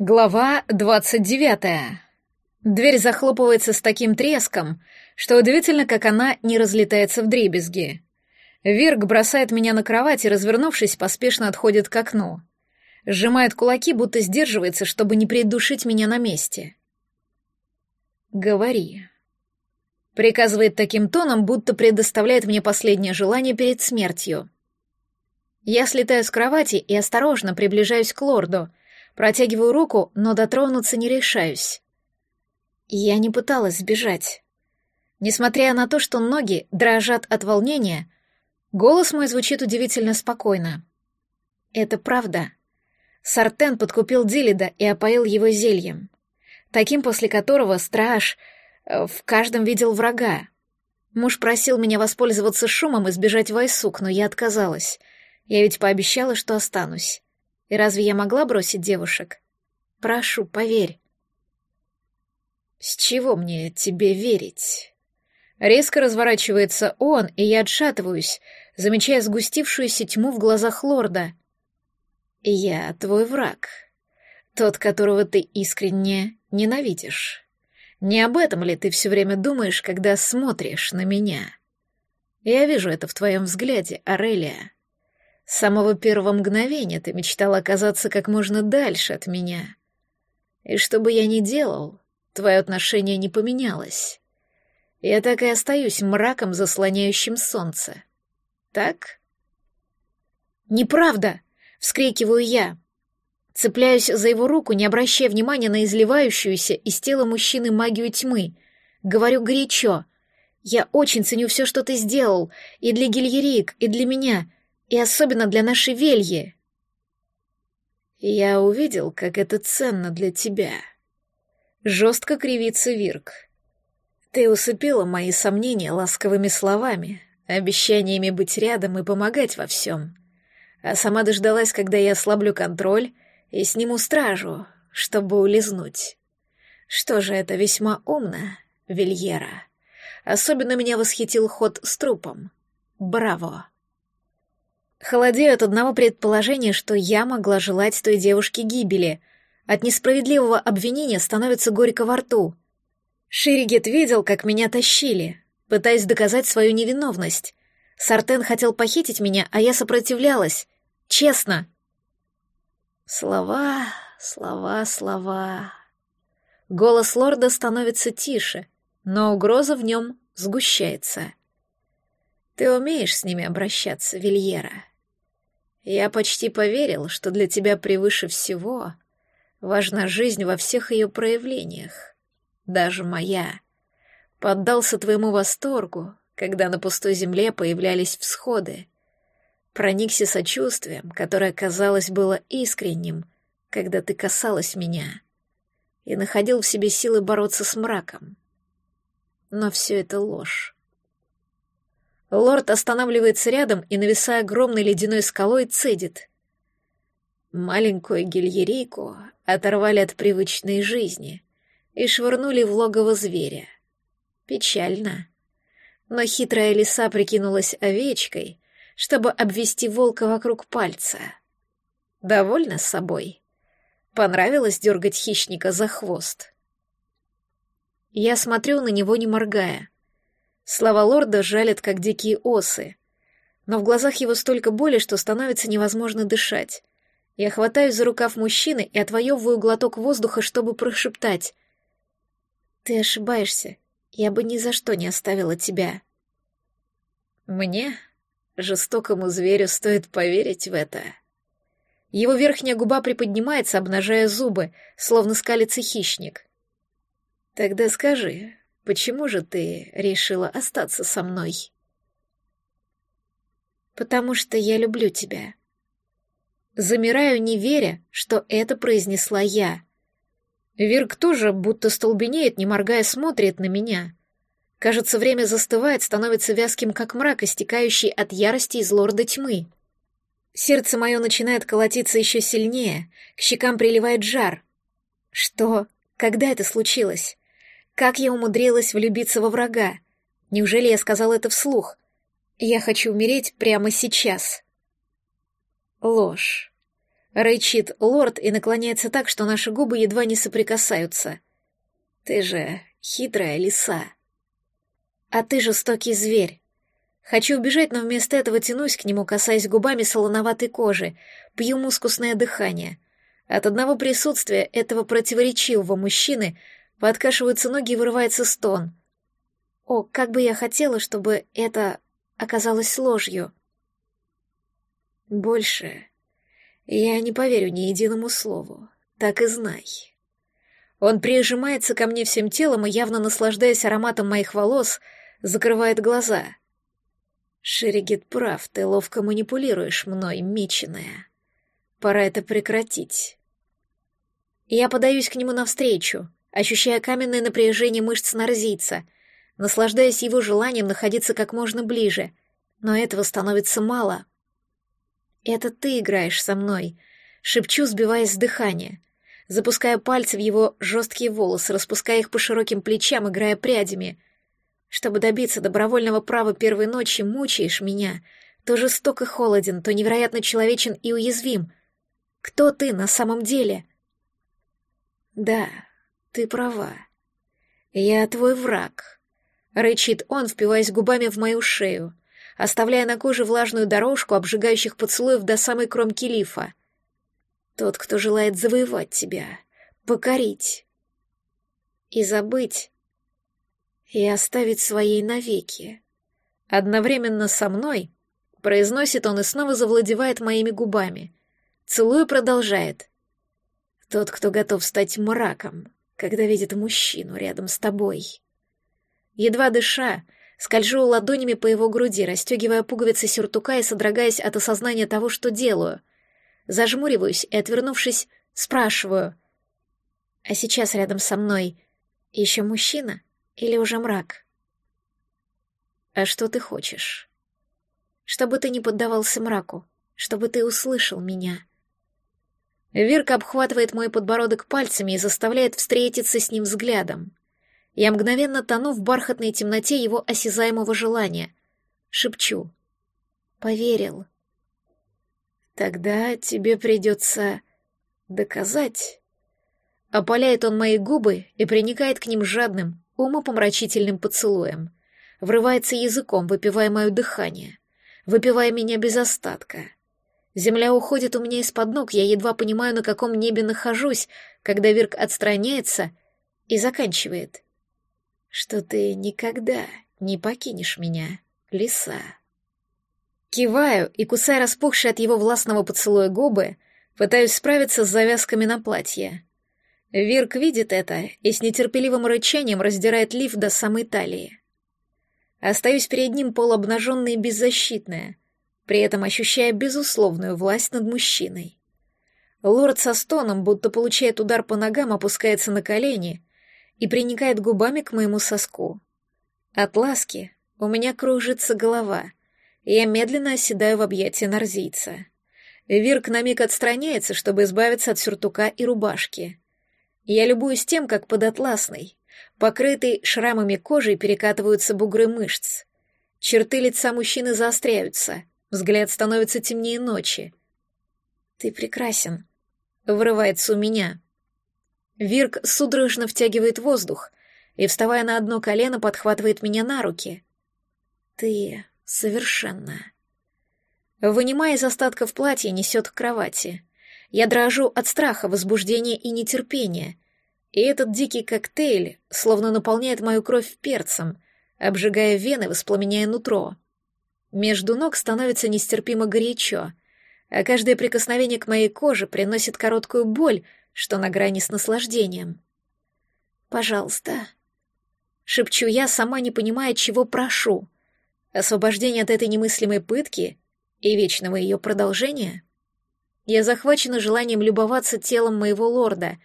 Глава двадцать девятая. Дверь захлопывается с таким треском, что удивительно, как она не разлетается в дребезги. Вирк бросает меня на кровать и, развернувшись, поспешно отходит к окну. Сжимает кулаки, будто сдерживается, чтобы не придушить меня на месте. «Говори». Приказывает таким тоном, будто предоставляет мне последнее желание перед смертью. Я слетаю с кровати и осторожно приближаюсь к лорду — Протягиваю руку, но дотронуться не решаюсь. Я не пыталась сбежать. Несмотря на то, что ноги дрожат от волнения, голос мой звучит удивительно спокойно. Это правда. Сартен подкупил Дилида и опоил его зельем, таким, после которого страж э, в каждом видел врага. Муж просил меня воспользоваться шумом и сбежать в Айсук, но я отказалась. Я ведь пообещала, что останусь. И разве я могла бросить девушек? Прошу, поверь. С чего мне тебе верить? Резко разворачивается он, и я отшатываюсь, замечая сгустившуюся тьму в глазах лорда. Я твой враг. Тот, которого ты искренне ненавидишь. Не об этом ли ты все время думаешь, когда смотришь на меня? Я вижу это в твоем взгляде, Арелия. С самого первого мгновения ты мечтал оказаться как можно дальше от меня. И что бы я ни делал, твое отношение не поменялось. Я так и остаюсь мраком, заслоняющим солнце. Так? Неправда! Вскрикиваю я. Цепляюсь за его руку, не обращая внимания на изливающуюся из тела мужчины магию тьмы. Говорю горячо. Я очень ценю все, что ты сделал, и для Гильерик, и для меня — и особенно для нашей Вельи. Я увидел, как это ценно для тебя. Жестко кривится Вирк. Ты усыпила мои сомнения ласковыми словами, обещаниями быть рядом и помогать во всем. А сама дождалась, когда я ослаблю контроль и сниму стражу, чтобы улизнуть. Что же это весьма умно, Вильера. Особенно меня восхитил ход с трупом. Браво! Холодею от одного предположения, что я могла желать той девушке гибели. От несправедливого обвинения становится горько во рту. Ширигет видел, как меня тащили, пытаясь доказать свою невиновность. Сартен хотел похитить меня, а я сопротивлялась. Честно. Слова, слова, слова. Голос лорда становится тише, но угроза в нем сгущается. Ты умеешь с ними обращаться, Вильера. Я почти поверил, что для тебя превыше всего важна жизнь во всех ее проявлениях, даже моя. Поддался твоему восторгу, когда на пустой земле появлялись всходы. Проникся сочувствием, которое, казалось, было искренним, когда ты касалась меня, и находил в себе силы бороться с мраком. Но все это ложь. Лорд останавливается рядом и, нависая огромной ледяной скалой, цедит. Маленькую гильерейку оторвали от привычной жизни и швырнули в логово зверя. Печально. Но хитрая лиса прикинулась овечкой, чтобы обвести волка вокруг пальца. Довольна собой? Понравилось дергать хищника за хвост? Я смотрю на него, не моргая — Слова лорда жалят, как дикие осы. Но в глазах его столько боли, что становится невозможно дышать. Я хватаюсь за рукав мужчины и отвоевываю глоток воздуха, чтобы прошептать. «Ты ошибаешься. Я бы ни за что не оставила тебя». «Мне, жестокому зверю, стоит поверить в это». Его верхняя губа приподнимается, обнажая зубы, словно скалится хищник. «Тогда скажи, Почему же ты решила остаться со мной? Потому что я люблю тебя. Замираю, не веря, что это произнесла я. Вирк тоже будто столбенеет, не моргая, смотрит на меня. Кажется, время застывает, становится вязким, как мрак, истекающий от ярости из лорда тьмы. Сердце мое начинает колотиться еще сильнее, к щекам приливает жар. Что? Когда это случилось? Как я умудрилась влюбиться во врага? Неужели я сказала это вслух? Я хочу умереть прямо сейчас. Ложь. Рычит лорд и наклоняется так, что наши губы едва не соприкасаются. Ты же хитрая лиса. А ты жестокий зверь. Хочу убежать, но вместо этого тянусь к нему, касаясь губами солоноватой кожи, пью мускусное дыхание. От одного присутствия этого противоречивого мужчины подкашиваются ноги и вырывается стон. О, как бы я хотела, чтобы это оказалось ложью. Больше я не поверю ни единому слову, так и знай. Он прижимается ко мне всем телом и, явно наслаждаясь ароматом моих волос, закрывает глаза. Шеригит прав, ты ловко манипулируешь мной, меченая. Пора это прекратить. Я подаюсь к нему навстречу, ощущая каменное напряжение мышц нарзийца, наслаждаясь его желанием находиться как можно ближе, но этого становится мало. «Это ты играешь со мной», — шепчу, сбиваясь с дыхания, запуская пальцы в его жесткие волосы, распуская их по широким плечам, играя прядями. Чтобы добиться добровольного права первой ночи, мучаешь меня, то жесток и холоден, то невероятно человечен и уязвим. Кто ты на самом деле?» «Да, ты права. Я твой враг», — рычит он, впиваясь губами в мою шею, оставляя на коже влажную дорожку обжигающих поцелуев до самой кромки лифа. Тот, кто желает завоевать тебя, покорить и забыть, и оставить своей навеки. Одновременно со мной произносит он и снова завладевает моими губами. Целую продолжает. Тот, кто готов стать мраком, когда видит мужчину рядом с тобой. Едва дыша, скольжу ладонями по его груди, расстегивая пуговицы сюртука и содрогаясь от осознания того, что делаю. Зажмуриваюсь и, отвернувшись, спрашиваю. «А сейчас рядом со мной еще мужчина или уже мрак?» «А что ты хочешь?» «Чтобы ты не поддавался мраку, чтобы ты услышал меня». Вирка обхватывает мой подбородок пальцами и заставляет встретиться с ним взглядом. Я мгновенно тону в бархатной темноте его осязаемого желания. Шепчу. Поверил. Тогда тебе придется доказать. Опаляет он мои губы и приникает к ним жадным, умопомрачительным поцелуем. Врывается языком, выпивая мое дыхание, выпивая меня без остатка. Земля уходит у меня из-под ног, я едва понимаю, на каком небе нахожусь, когда Вирк отстраняется и заканчивает что ты никогда не покинешь меня, лиса. Киваю и, кусая распухшие от его властного поцелуя губы, пытаюсь справиться с завязками на платье. Вирк видит это и с нетерпеливым рычанием раздирает лиф до самой талии. Остаюсь перед ним полуобнаженная и беззащитная, при этом ощущая безусловную власть над мужчиной. Лорд со стоном, будто получает удар по ногам, опускается на колени и приникает губами к моему соску. От ласки у меня кружится голова, и я медленно оседаю в объятия нарзийца. Вирк на миг отстраняется, чтобы избавиться от сюртука и рубашки. Я любуюсь тем, как под атласной, покрытой шрамами кожей перекатываются бугры мышц. Черты лица мужчины заостряются, взгляд становится темнее ночи. «Ты прекрасен», — вырывается у меня. Вирк судорожно втягивает воздух и, вставая на одно колено, подхватывает меня на руки. «Ты совершенно...» Вынимая из остатков платья, несет к кровати. Я дрожу от страха, возбуждения и нетерпения. И этот дикий коктейль словно наполняет мою кровь перцем, обжигая вены, воспламеняя нутро. Между ног становится нестерпимо горячо, а каждое прикосновение к моей коже приносит короткую боль, что на грани с наслаждением. «Пожалуйста», — шепчу я, сама не понимая, чего прошу. Освобождение от этой немыслимой пытки и вечного ее продолжения? Я захвачена желанием любоваться телом моего лорда,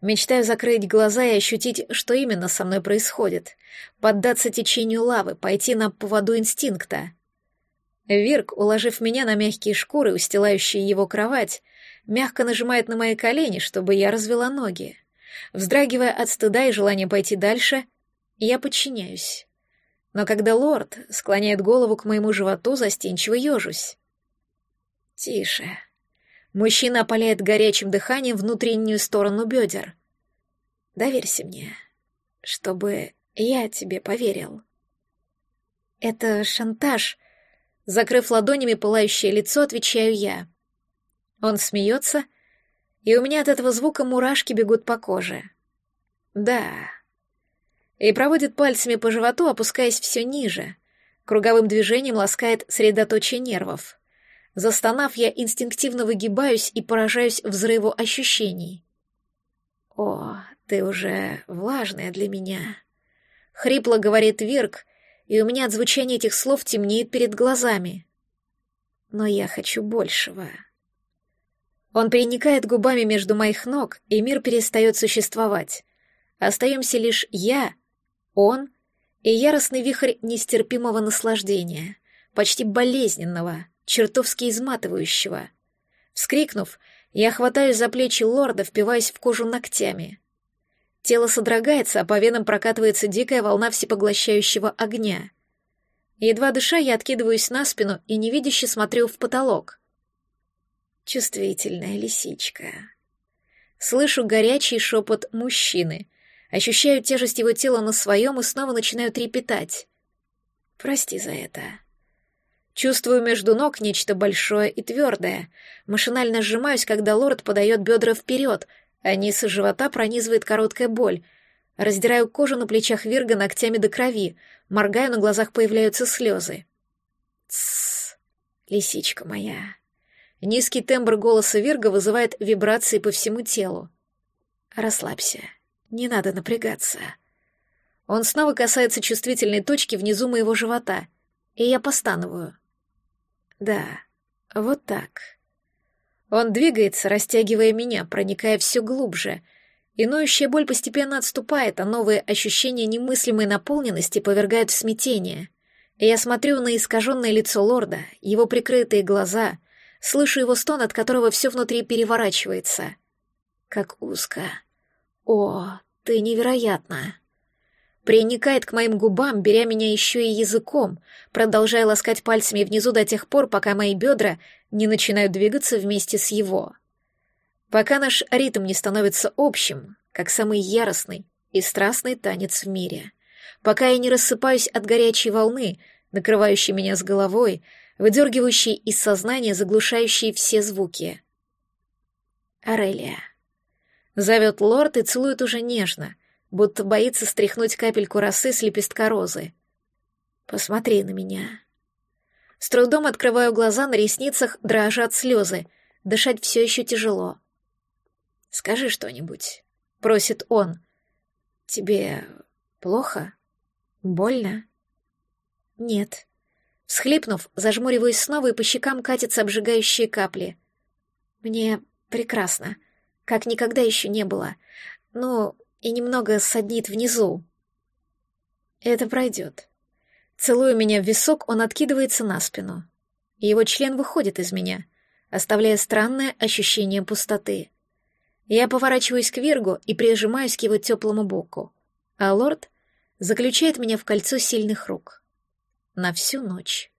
мечтаю закрыть глаза и ощутить, что именно со мной происходит, поддаться течению лавы, пойти на поводу инстинкта. Вирк, уложив меня на мягкие шкуры, устилающие его кровать, мягко нажимает на мои колени, чтобы я развела ноги. Вздрагивая от стыда и желания пойти дальше, я подчиняюсь. Но когда лорд склоняет голову к моему животу, застенчиво ежусь. «Тише», Мужчина опаляет горячим дыханием внутреннюю сторону бедер. Доверься мне, чтобы я тебе поверил. Это шантаж. Закрыв ладонями пылающее лицо, отвечаю я. Он смеется, и у меня от этого звука мурашки бегут по коже. Да. И проводит пальцами по животу, опускаясь все ниже. Круговым движением ласкает средоточие нервов. Застонав, я инстинктивно выгибаюсь и поражаюсь взрыву ощущений. «О, ты уже влажная для меня», — хрипло говорит Вирк, и у меня от звучания этих слов темнеет перед глазами. Но я хочу большего. Он переникает губами между моих ног, и мир перестает существовать. Остаемся лишь я, он и яростный вихрь нестерпимого наслаждения, почти болезненного, чертовски изматывающего. Вскрикнув, я хватаюсь за плечи лорда, впиваясь в кожу ногтями. Тело содрогается, а по венам прокатывается дикая волна всепоглощающего огня. Едва дыша, я откидываюсь на спину и невидяще смотрю в потолок. Чувствительная лисичка. Слышу горячий шепот мужчины, ощущаю тяжесть его тела на своем и снова начинаю трепетать. Прости за это. Чувствую между ног нечто большое и твердое. Машинально сжимаюсь, когда лорд подает бедра вперед, низ живота пронизывает короткая боль. Раздираю кожу на плечах Вирга ногтями до крови, моргаю, на глазах появляются слезы. Тссс, лисичка моя. Низкий тембр голоса Вирга вызывает вибрации по всему телу. Расслабься, не надо напрягаться. Он снова касается чувствительной точки внизу моего живота, и я постановую. Да, вот так. Он двигается, растягивая меня, проникая все глубже. И ноющая боль постепенно отступает, а новые ощущения немыслимой наполненности повергают в смятение. Я смотрю на искаженное лицо лорда, его прикрытые глаза, слышу его стон, от которого все внутри переворачивается. Как узко. О, ты невероятна приникает к моим губам, беря меня еще и языком, продолжая ласкать пальцами внизу до тех пор, пока мои бедра не начинают двигаться вместе с его. Пока наш ритм не становится общим, как самый яростный и страстный танец в мире. Пока я не рассыпаюсь от горячей волны, накрывающей меня с головой, выдергивающей из сознания заглушающие все звуки. Арелия. Зовет лорд и целует уже нежно — будто боится стряхнуть капельку росы с лепестка розы. «Посмотри на меня». С трудом открываю глаза, на ресницах дрожат слезы, дышать все еще тяжело. «Скажи что-нибудь», — просит он. «Тебе плохо? Больно?» «Нет». Всхлипнув, зажмуриваюсь снова, и по щекам катятся обжигающие капли. «Мне прекрасно, как никогда еще не было. Ну, и немного саднит внизу. Это пройдет. Целуя меня в висок, он откидывается на спину. Его член выходит из меня, оставляя странное ощущение пустоты. Я поворачиваюсь к Виргу и прижимаюсь к его теплому боку, а лорд заключает меня в кольцо сильных рук. На всю ночь.